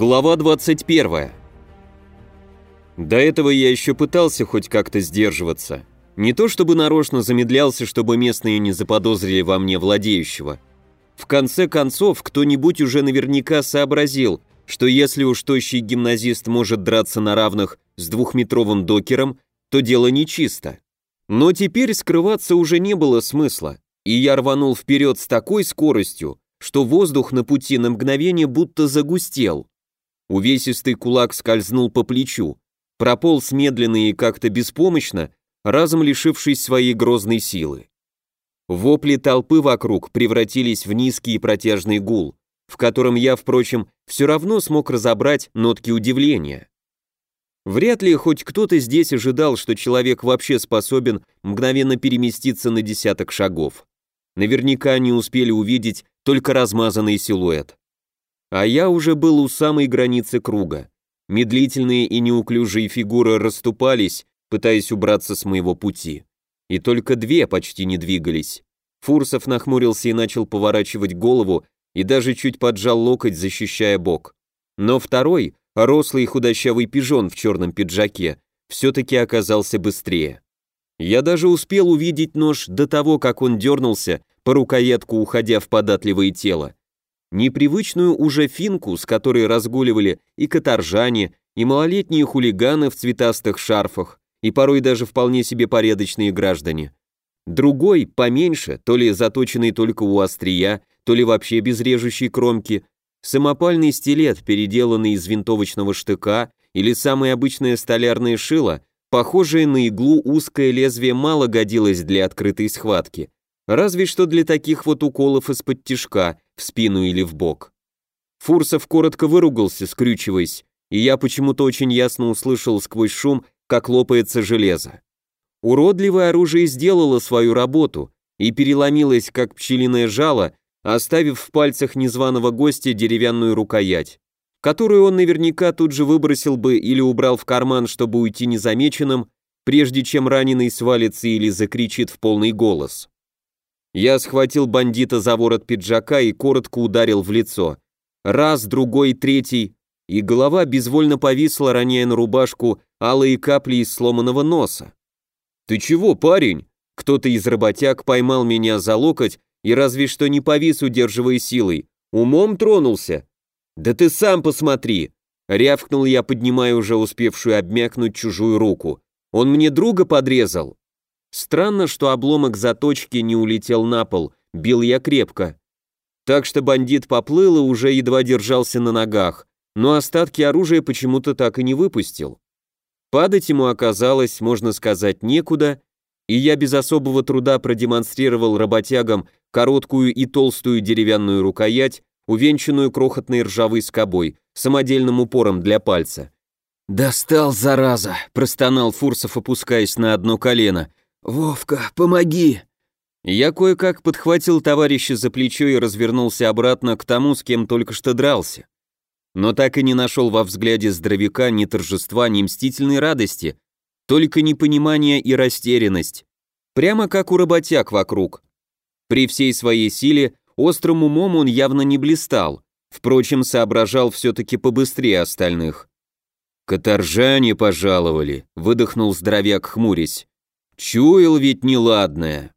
Глава 21. До этого я еще пытался хоть как-то сдерживаться. Не то чтобы нарочно замедлялся, чтобы местные не заподозрили во мне владеющего. В конце концов, кто-нибудь уже наверняка сообразил, что если уж тощий гимназист может драться на равных с двухметровым докером, то дело нечисто. Но теперь скрываться уже не было смысла, и я рванул вперед с такой скоростью, что воздух на пути на мгновение будто загустел. Увесистый кулак скользнул по плечу, прополз медленно и как-то беспомощно, разом лишившись своей грозной силы. Вопли толпы вокруг превратились в низкий и протяжный гул, в котором я, впрочем, все равно смог разобрать нотки удивления. Вряд ли хоть кто-то здесь ожидал, что человек вообще способен мгновенно переместиться на десяток шагов. Наверняка они успели увидеть только размазанный силуэт. А я уже был у самой границы круга. Медлительные и неуклюжие фигуры расступались, пытаясь убраться с моего пути. И только две почти не двигались. Фурсов нахмурился и начал поворачивать голову, и даже чуть поджал локоть, защищая бок. Но второй, рослый и худощавый пижон в черном пиджаке, все-таки оказался быстрее. Я даже успел увидеть нож до того, как он дернулся, по рукоятку уходя в податливое тело. Непривычную уже финку, с которой разгуливали и каторжане, и малолетние хулиганы в цветастых шарфах, и порой даже вполне себе порядочные граждане. Другой, поменьше, то ли заточенный только у острия, то ли вообще без режущей кромки, самопальный стилет, переделанный из винтовочного штыка, или самое обычное столярное шило, похожее на иглу узкое лезвие мало годилось для открытой схватки, разве что для таких вот уколов из-под тишка, в спину или в бок. Фурсов коротко выругался, скрючиваясь, и я почему-то очень ясно услышал сквозь шум, как лопается железо. Уродливое оружие сделало свою работу и переломилось, как пчелиное жало, оставив в пальцах незваного гостя деревянную рукоять, которую он наверняка тут же выбросил бы или убрал в карман, чтобы уйти незамеченным, прежде чем раненый свалится или закричит в полный голос. Я схватил бандита за ворот пиджака и коротко ударил в лицо. Раз, другой, третий, и голова безвольно повисла, роняя на рубашку алые капли из сломанного носа. «Ты чего, парень?» Кто-то из работяг поймал меня за локоть и разве что не повис, удерживая силой. Умом тронулся. «Да ты сам посмотри!» Рявкнул я, поднимая уже успевшую обмякнуть чужую руку. «Он мне друга подрезал!» Странно, что обломок заточки не улетел на пол, бил я крепко. Так что бандит поплыл и уже едва держался на ногах, но остатки оружия почему-то так и не выпустил. Падать ему оказалось, можно сказать, некуда, и я без особого труда продемонстрировал работягам короткую и толстую деревянную рукоять, увенчанную крохотной ржавой скобой, самодельным упором для пальца. «Достал, зараза!» – простонал Фурсов, опускаясь на одно колено. «Вовка, помоги!» Я кое-как подхватил товарища за плечо и развернулся обратно к тому, с кем только что дрался. Но так и не нашел во взгляде здоровяка ни торжества, ни мстительной радости, только непонимание и растерянность. Прямо как у работяг вокруг. При всей своей силе острым умом он явно не блистал, впрочем, соображал все-таки побыстрее остальных. «Каторжане пожаловали», — выдохнул здоровяк, хмурясь. Чуял ведь неладное.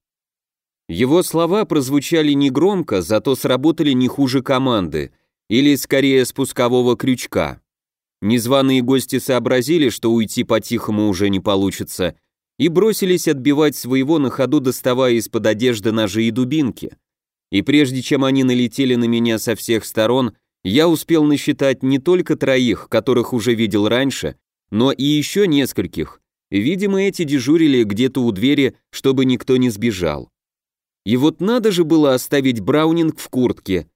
Его слова прозвучали негромко, зато сработали не хуже команды, или скорее спускового крючка. Незваные гости сообразили, что уйти по-тихому уже не получится, и бросились отбивать своего на ходу, доставая из-под одежды ножи и дубинки. И прежде чем они налетели на меня со всех сторон, я успел насчитать не только троих, которых уже видел раньше, но и еще нескольких, Видимо, эти дежурили где-то у двери, чтобы никто не сбежал. И вот надо же было оставить Браунинг в куртке.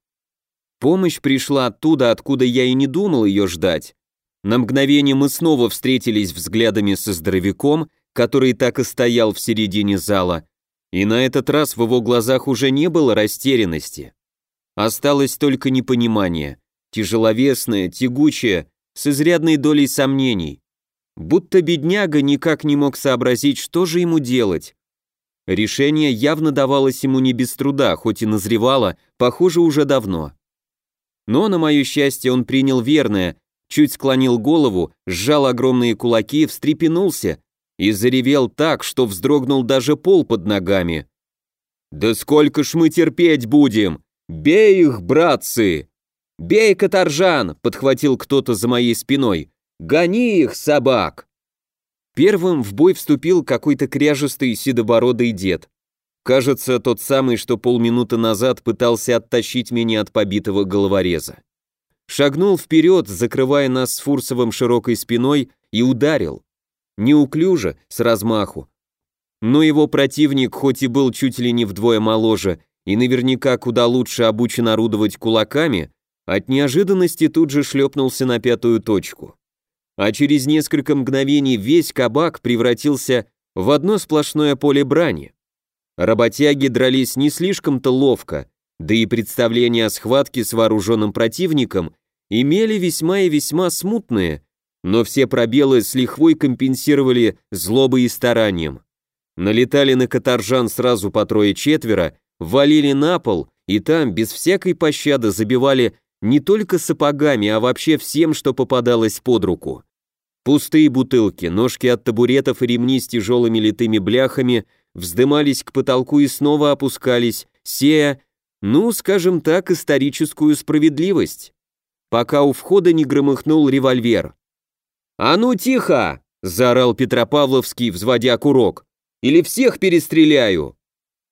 Помощь пришла оттуда, откуда я и не думал ее ждать. На мгновение мы снова встретились взглядами со здоровяком, который так и стоял в середине зала, и на этот раз в его глазах уже не было растерянности. Осталось только непонимание, тяжеловесное, тягучее, с изрядной долей сомнений. Будто бедняга никак не мог сообразить, что же ему делать. Решение явно давалось ему не без труда, хоть и назревало, похоже, уже давно. Но, на мое счастье, он принял верное, чуть склонил голову, сжал огромные кулаки, встрепенулся и заревел так, что вздрогнул даже пол под ногами. «Да сколько ж мы терпеть будем! Бей их, братцы!» «Бей, каторжан!» — подхватил кто-то за моей спиной. «Гони их, собак!» Первым в бой вступил какой-то кряжестый седобородый дед. Кажется, тот самый, что полминуты назад пытался оттащить меня от побитого головореза. Шагнул вперед, закрывая нас с Фурсовым широкой спиной, и ударил. Неуклюже, с размаху. Но его противник, хоть и был чуть ли не вдвое моложе, и наверняка куда лучше обучен орудовать кулаками, от неожиданности тут же шлепнулся на пятую точку. А через несколько мгновений весь кабак превратился в одно сплошное поле брани. Работяги дрались не слишком-то ловко, да и представления о схватке с вооруженным противником имели весьма и весьма смутные, но все пробелы с лихвой компенсировали злобой и старанием. Налетали на каторжан сразу по трое-четверо, валили на пол и там без всякой пощады забивали не только сапогами, а вообще всем, что попадалось под руку. Пустые бутылки, ножки от табуретов и ремни с тяжелыми литыми бляхами вздымались к потолку и снова опускались, сея, ну, скажем так, историческую справедливость. Пока у входа не громыхнул револьвер. «А ну тихо!» – заорал Петропавловский, взводя курок. «Или всех перестреляю!»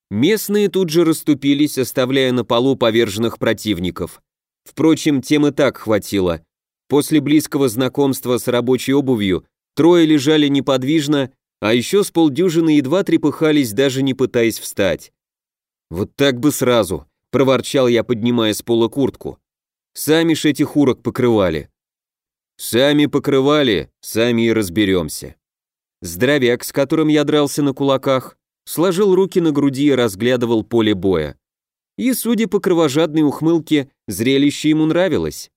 Местные тут же расступились, оставляя на полу поверженных противников. Впрочем, тем и так хватило. После близкого знакомства с рабочей обувью трое лежали неподвижно, а еще с полдюжины едва трепыхались, даже не пытаясь встать. «Вот так бы сразу», — проворчал я, поднимая с пола куртку. «Сами ж этих урок покрывали». «Сами покрывали, сами и разберемся». Здоровяк, с которым я дрался на кулаках, сложил руки на груди и разглядывал поле боя. И, судя по кровожадной ухмылке, зрелище ему нравилось.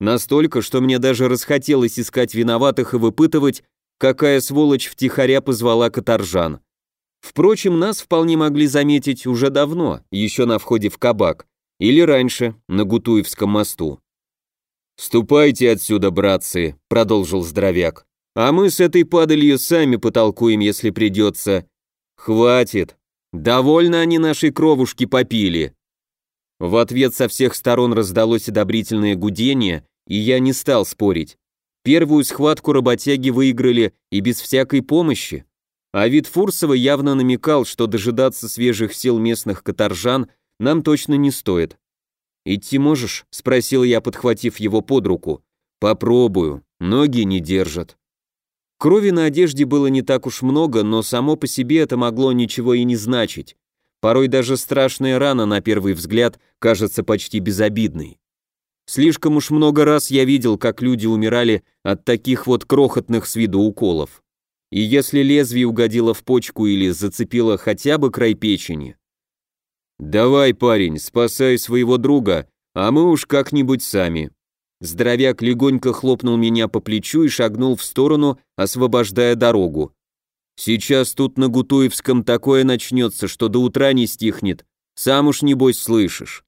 Настолько, что мне даже расхотелось искать виноватых и выпытывать, какая сволочь втихаря позвала каторжан. Впрочем, нас вполне могли заметить уже давно, еще на входе в кабак, или раньше, на Гутуевском мосту. «Ступайте отсюда, братцы», — продолжил здоровяк. «А мы с этой падалью сами потолкуем, если придется. Хватит, Довольно они нашей кровушки попили. В ответ со всех сторон раздалось одобрительное гудение, и я не стал спорить. Первую схватку работяги выиграли и без всякой помощи. А вид Фурсова явно намекал, что дожидаться свежих сил местных каторжан нам точно не стоит. «Идти можешь?» — спросил я, подхватив его под руку. «Попробую. Ноги не держат». Крови на одежде было не так уж много, но само по себе это могло ничего и не значить. Порой даже страшная рана на первый взгляд кажется почти безобидной. Слишком уж много раз я видел, как люди умирали от таких вот крохотных с виду уколов. И если лезвие угодило в почку или зацепило хотя бы край печени. «Давай, парень, спасай своего друга, а мы уж как-нибудь сами», Здоровяк легонько хлопнул меня по плечу и шагнул в сторону, освобождая дорогу. «Сейчас тут на Гутуевском такое начнется, что до утра не стихнет. Сам уж небось слышишь».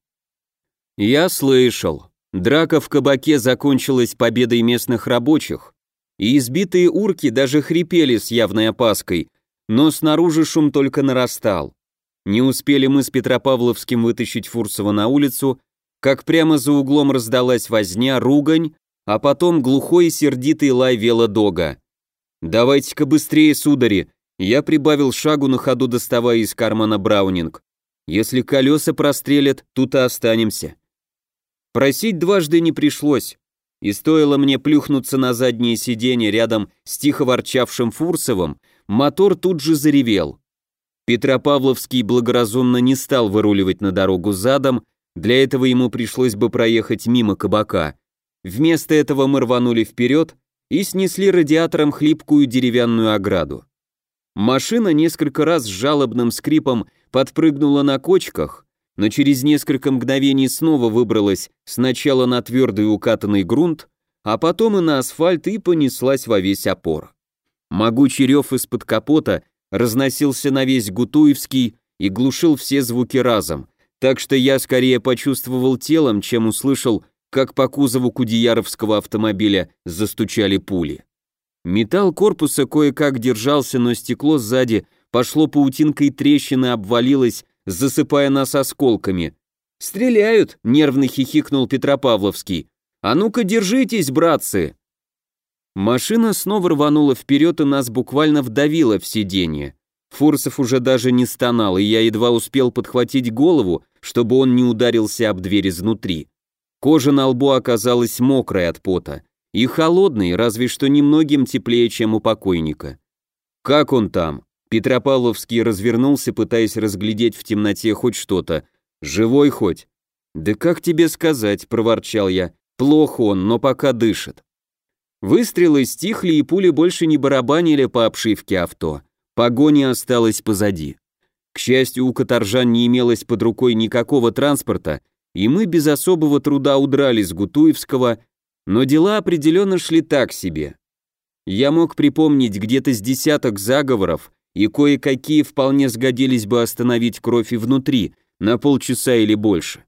Я слышал. Драка в кабаке закончилась победой местных рабочих, и избитые урки даже хрипели с явной опаской, но снаружи шум только нарастал. Не успели мы с Петропавловским вытащить Фурсова на улицу, как прямо за углом раздалась возня, ругань, а потом глухой и сердитый лай велодога. «Давайте-ка быстрее, судари!» Я прибавил шагу на ходу, доставая из кармана Браунинг. «Если колеса прострелят, тут и останемся». Просить дважды не пришлось, и стоило мне плюхнуться на заднее сиденье рядом с тихо ворчавшим Фурсовым, мотор тут же заревел. Петропавловский благоразумно не стал выруливать на дорогу задом, для этого ему пришлось бы проехать мимо кабака. Вместо этого мы рванули вперед и снесли радиатором хлипкую деревянную ограду. Машина несколько раз с жалобным скрипом подпрыгнула на кочках, но через несколько мгновений снова выбралась сначала на твердый укатанный грунт, а потом и на асфальт и понеслась во весь опор. Могучий рев из-под капота разносился на весь Гутуевский и глушил все звуки разом, так что я скорее почувствовал телом, чем услышал, как по кузову кудеяровского автомобиля застучали пули. Металл корпуса кое-как держался, но стекло сзади пошло паутинкой трещины, обвалилось, засыпая нас осколками. «Стреляют!» — нервно хихикнул Петропавловский. «А ну-ка, держитесь, братцы!» Машина снова рванула вперед и нас буквально вдавила в сиденье. Фурсов уже даже не стонал, и я едва успел подхватить голову, чтобы он не ударился об дверь изнутри. Кожа на лбу оказалась мокрой от пота и холодной, разве что немногим теплее, чем у покойника. «Как он там?» Петропавловский развернулся, пытаясь разглядеть в темноте хоть что-то. «Живой хоть?» «Да как тебе сказать?» – проворчал я. «Плохо он, но пока дышит». Выстрелы стихли, и пули больше не барабанили по обшивке авто. Погоня осталась позади. К счастью, у каторжан не имелось под рукой никакого транспорта, и мы без особого труда удрали с Гутуевского, но дела определенно шли так себе. Я мог припомнить где-то с десяток заговоров, и кое-какие вполне сгодились бы остановить кровь и внутри, на полчаса или больше.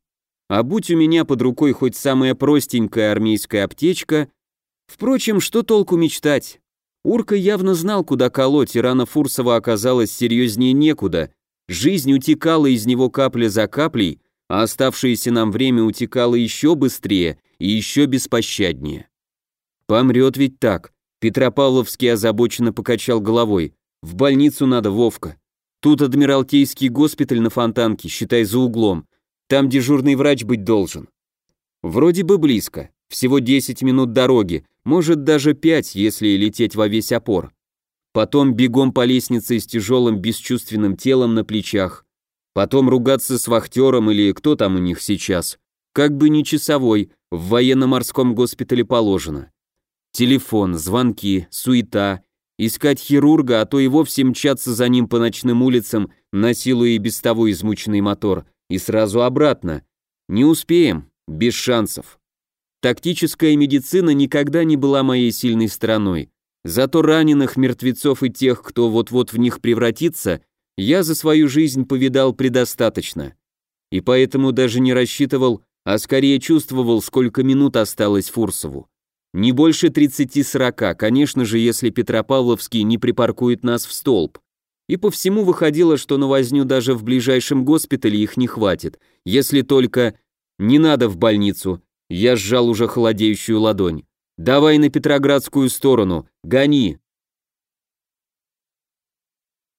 А будь у меня под рукой хоть самая простенькая армейская аптечка, впрочем, что толку мечтать? Урка явно знал, куда колоть, и рана Фурсова оказалась серьезнее некуда. Жизнь утекала из него капля за каплей, а оставшееся нам время утекало еще быстрее и еще беспощаднее. Помрет ведь так. Петропавловский озабоченно покачал головой. В больницу надо, Вовка. Тут Адмиралтейский госпиталь на Фонтанке, считай за углом. Там дежурный врач быть должен. Вроде бы близко. Всего 10 минут дороги, может даже 5, если лететь во весь опор. Потом бегом по лестнице с тяжелым бесчувственным телом на плечах. Потом ругаться с вахтером или кто там у них сейчас. Как бы не часовой, в военно-морском госпитале положено. Телефон, звонки, суета, искать хирурга, а то и вовсе мчаться за ним по ночным улицам, насилуя и без того измученный мотор, и сразу обратно. Не успеем, без шансов. Тактическая медицина никогда не была моей сильной стороной. Зато раненых, мертвецов и тех, кто вот-вот в них превратится, я за свою жизнь повидал предостаточно. И поэтому даже не рассчитывал, а скорее чувствовал, сколько минут осталось Фурсову. Не больше 30-40, конечно же, если Петропавловский не припаркует нас в столб. И по всему выходило, что на возню даже в ближайшем госпитале их не хватит, если только... Не надо в больницу, я сжал уже холодеющую ладонь. «Давай на Петроградскую сторону, гони!»